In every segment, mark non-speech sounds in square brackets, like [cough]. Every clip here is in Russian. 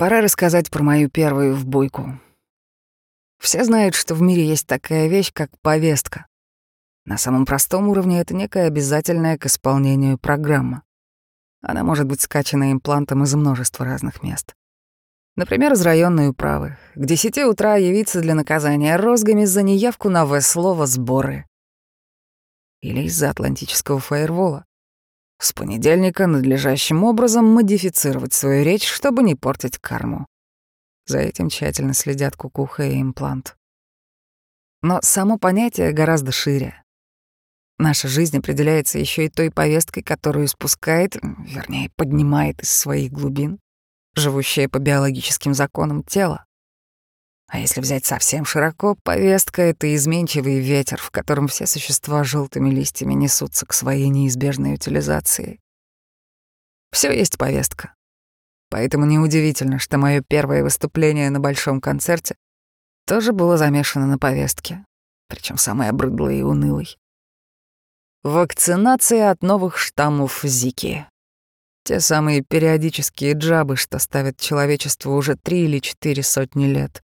Пора рассказать про мою первую вбойку. Все знают, что в мире есть такая вещь, как повестка. На самом простом уровне это некая обязательная к исполнению программа. Она может быть скачана имплантом из множества разных мест. Например, из районной управы. К 10 утра явиться для наказания розгами за неявку на В-слово «сборы». Или из-за атлантического фаервола. С понедельника надлежащим образом модифицировать свою речь, чтобы не портить карму. За этим тщательно следят кукуха и имплант. Но само понятие гораздо шире. Наша жизнь определяется еще и той повесткой, которую спускает, вернее, поднимает из своих глубин, живущее по биологическим законам тело. А если взять совсем широко, повестка — это изменчивый ветер, в котором все существа желтыми листьями несутся к своей неизбежной утилизации. Все есть повестка. Поэтому неудивительно, что мое первое выступление на большом концерте тоже было замешано на повестке, причем самой обрыдлой и унылой. Вакцинация от новых штаммов Зики. Те самые периодические джабы, что ставят человечеству уже три или четыре сотни лет.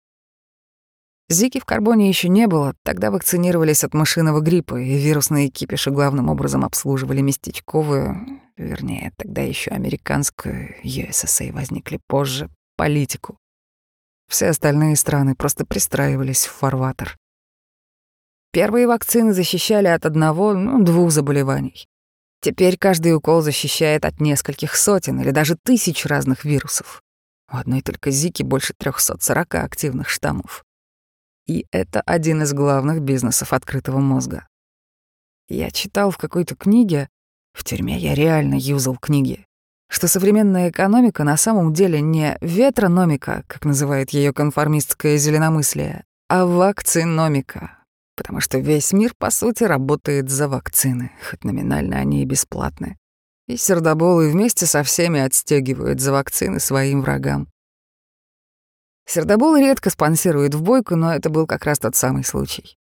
Зики в карбоне еще не было, тогда вакцинировались от мышиного гриппа, и вирусные кипиши главным образом обслуживали местечковую, вернее, тогда еще американскую, USSA возникли позже, политику. Все остальные страны просто пристраивались в фарватер. Первые вакцины защищали от одного, ну, двух заболеваний. Теперь каждый укол защищает от нескольких сотен или даже тысяч разных вирусов. У одной только Зики больше 340 активных штаммов. И это один из главных бизнесов открытого мозга. Я читал в какой-то книге, в тюрьме я реально юзал книги, что современная экономика на самом деле не ветрономика, как называет ее конформистское зеленомыслие, а вакциномика, потому что весь мир, по сути, работает за вакцины, хоть номинально они и бесплатны. И сердоболы вместе со всеми отстегивают за вакцины своим врагам. Сердоболы редко спонсируют в бойку, но это был как раз тот самый случай.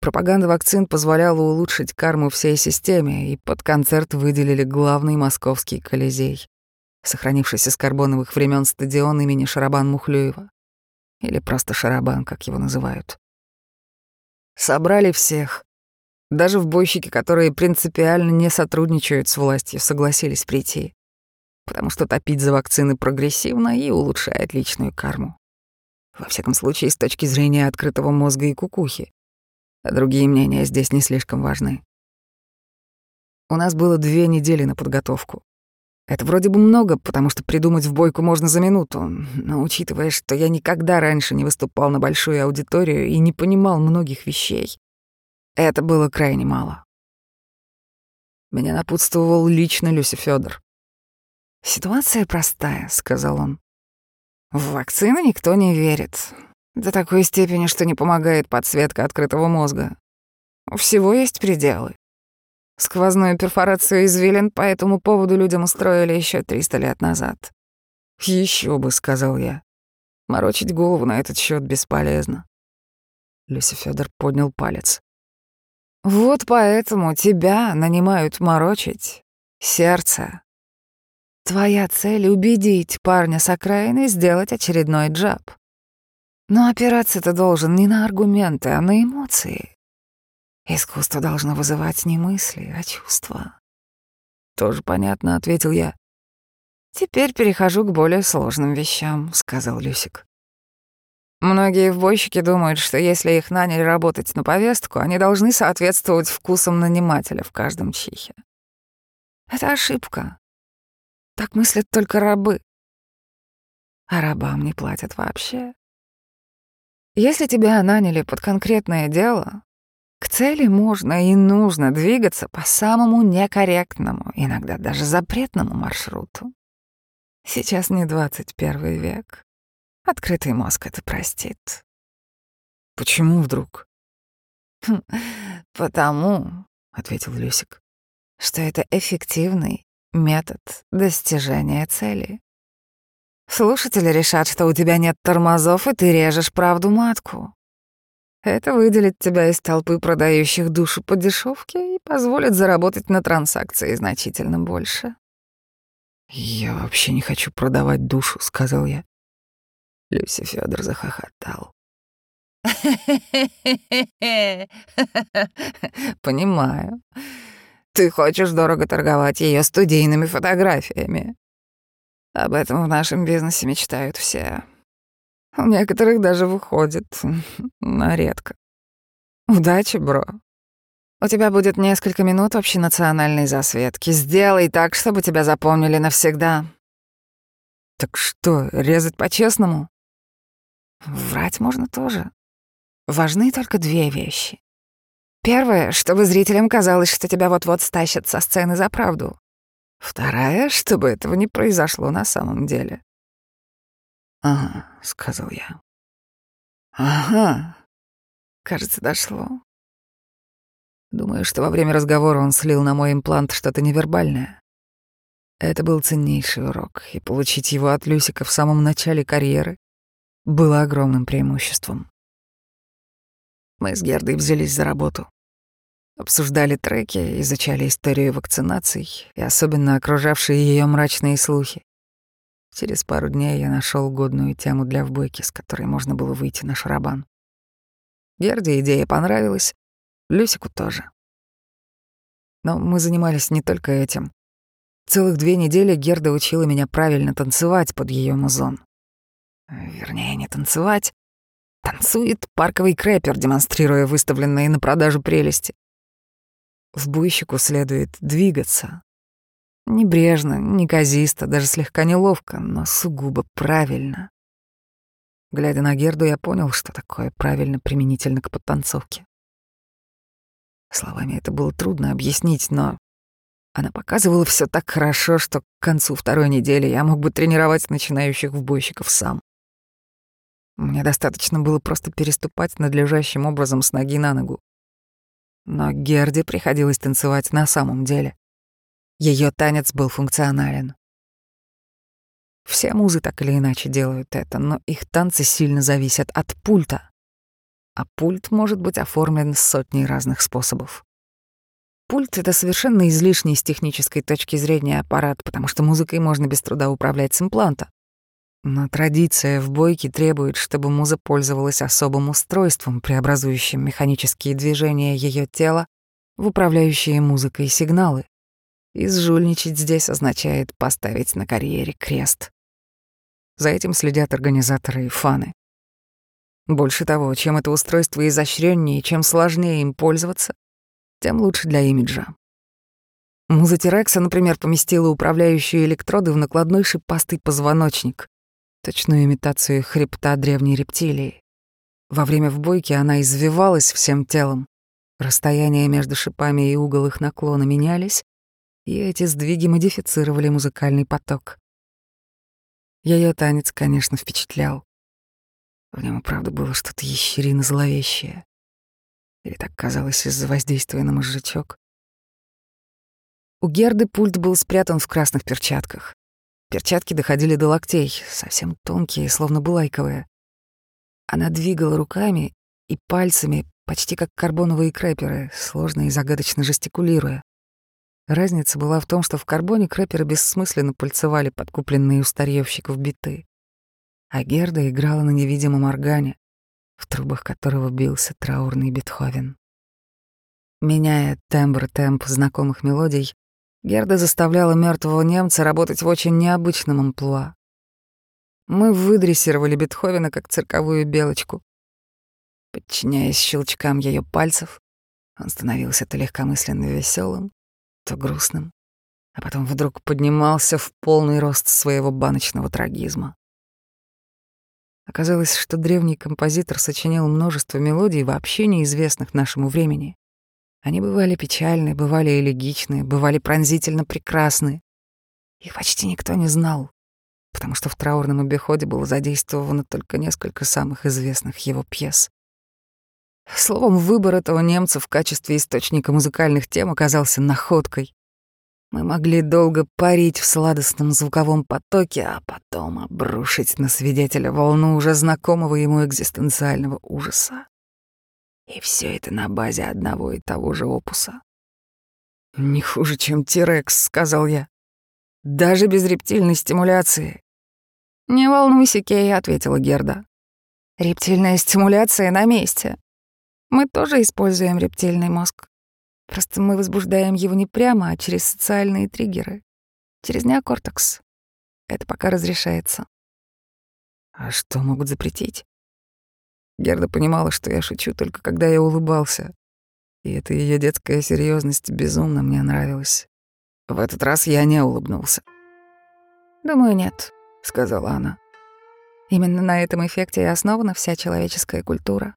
Пропаганда вакцин позволяла улучшить карму всей системе, и под концерт выделили главный московский колизей, сохранившийся с карбоновых времен стадион имени Шарабан-Мухлюева. Или просто Шарабан, как его называют. Собрали всех. Даже в бойщики, которые принципиально не сотрудничают с властью, согласились прийти. Потому что топить за вакцины прогрессивно и улучшает личную карму. Во всяком случае, с точки зрения открытого мозга и кукухи. А другие мнения здесь не слишком важны. У нас было две недели на подготовку. Это вроде бы много, потому что придумать в бойку можно за минуту, но учитывая, что я никогда раньше не выступал на большую аудиторию и не понимал многих вещей, это было крайне мало. Меня напутствовал лично Люся Федор. «Ситуация простая», — сказал он. «В вакцины никто не верит. До такой степени, что не помогает подсветка открытого мозга. У всего есть пределы. Сквозную перфорацию извилин по этому поводу людям устроили еще 300 лет назад. Еще бы, сказал я. Морочить голову на этот счет бесполезно. Люся Федор поднял палец. Вот поэтому тебя нанимают морочить сердце. Твоя цель — убедить парня с окраины сделать очередной джаб. Но опираться ты должен не на аргументы, а на эмоции. Искусство должно вызывать не мысли, а чувства. Тоже понятно, ответил я. Теперь перехожу к более сложным вещам, сказал Люсик. Многие вбойщики думают, что если их наняли работать на повестку, они должны соответствовать вкусам нанимателя в каждом чихе. Это ошибка. Так мыслят только рабы. А рабам не платят вообще. Если тебя наняли под конкретное дело, к цели можно и нужно двигаться по самому некорректному, иногда даже запретному маршруту. Сейчас не 21 век. Открытый мозг это простит. Почему вдруг? Хм, потому, ответил Люсик, что это эффективный метод достижения цели. Слушатели решат, что у тебя нет тормозов, и ты режешь правду матку. Это выделит тебя из толпы продающих душу по дешевке и позволит заработать на транзакции значительно больше. «Я вообще не хочу продавать душу», — сказал я. Люси Федор захохотал. [laughs] Понимаю. Ты хочешь дорого торговать ее студийными фотографиями. Об этом в нашем бизнесе мечтают все. У некоторых даже выходит, [laughs] но редко. Удачи, бро. У тебя будет несколько минут общенациональной засветки. Сделай так, чтобы тебя запомнили навсегда. Так что, резать по-честному? Врать можно тоже. Важны только две вещи. Первое, чтобы зрителям казалось, что тебя вот-вот стащат со сцены за правду. Вторая, чтобы этого не произошло на самом деле. «Ага», — сказал я. «Ага», кажется, дошло. Думаю, что во время разговора он слил на мой имплант что-то невербальное. Это был ценнейший урок, и получить его от Люсика в самом начале карьеры было огромным преимуществом. Мы с Гердой взялись за работу. Обсуждали треки, изучали историю вакцинаций и особенно окружавшие ее мрачные слухи. Через пару дней я нашел годную тему для вбойки, с которой можно было выйти на шарабан. Герде идея понравилась, Люсику тоже. Но мы занимались не только этим. Целых две недели Герда учила меня правильно танцевать под ее музон. Вернее, не танцевать. Танцует парковый крэпер, демонстрируя выставленные на продажу прелести. В буйщику следует двигаться. Небрежно, неказисто, даже слегка неловко, но сугубо правильно. Глядя на Герду, я понял, что такое правильно применительно к подтанцовке. Словами это было трудно объяснить, но она показывала все так хорошо, что к концу второй недели я мог бы тренировать начинающих вбойщиков сам. Мне достаточно было просто переступать надлежащим образом с ноги на ногу. Но Герде приходилось танцевать на самом деле. Ее танец был функционален. Все музы так или иначе делают это, но их танцы сильно зависят от пульта. А пульт может быть оформлен сотней разных способов. Пульт — это совершенно излишний с технической точки зрения аппарат, потому что музыкой можно без труда управлять с импланта. Но традиция в бойке требует, чтобы муза пользовалась особым устройством, преобразующим механические движения ее тела в управляющие музыкой сигналы. И сжульничать здесь означает поставить на карьере крест. За этим следят организаторы и фаны. Больше того, чем это устройство изощреннее, чем сложнее им пользоваться, тем лучше для имиджа. Муза Терекса, например, поместила управляющие электроды в накладной шипастый позвоночник, точную имитацию хребта древней рептилии. Во время вбойки она извивалась всем телом. Расстояние между шипами и угол их наклона менялись, и эти сдвиги модифицировали музыкальный поток. Ее танец, конечно, впечатлял. В нем, правда, было что-то ящерино зловещее. Или так казалось из-за воздействия на мозжечок. У Герды пульт был спрятан в красных перчатках. Перчатки доходили до локтей, совсем тонкие, словно булайковые. Она двигала руками и пальцами, почти как карбоновые крэперы, сложно и загадочно жестикулируя. Разница была в том, что в карбоне крэперы бессмысленно пальцевали подкупленные у старьевщиков биты. А Герда играла на невидимом органе, в трубах которого бился траурный Бетховен. Меняя тембр-темп знакомых мелодий, Герда заставляла мертвого немца работать в очень необычном амплуа. Мы выдрессировали Бетховена как цирковую белочку. Подчиняясь щелчкам ее пальцев, он становился то легкомысленно веселым, то грустным, а потом вдруг поднимался в полный рост своего баночного трагизма. Оказалось, что древний композитор сочинил множество мелодий, вообще неизвестных нашему времени. Они бывали печальны, бывали элегичны, бывали пронзительно прекрасны. Их почти никто не знал, потому что в траурном обиходе было задействовано только несколько самых известных его пьес. Словом, выбор этого немца в качестве источника музыкальных тем оказался находкой. Мы могли долго парить в сладостном звуковом потоке, а потом обрушить на свидетеля волну уже знакомого ему экзистенциального ужаса. И все это на базе одного и того же опуса. «Не хуже, чем Тирекс», — сказал я. «Даже без рептильной стимуляции». «Не волнуйся, Кей», — ответила Герда. «Рептильная стимуляция на месте. Мы тоже используем рептильный мозг. Просто мы возбуждаем его не прямо, а через социальные триггеры. Через неокортекс. Это пока разрешается». «А что могут запретить?» Герда понимала, что я шучу только когда я улыбался. И эта ее детская серьезность безумно мне нравилась. В этот раз я не улыбнулся. «Думаю, нет», — сказала она. «Именно на этом эффекте и основана вся человеческая культура.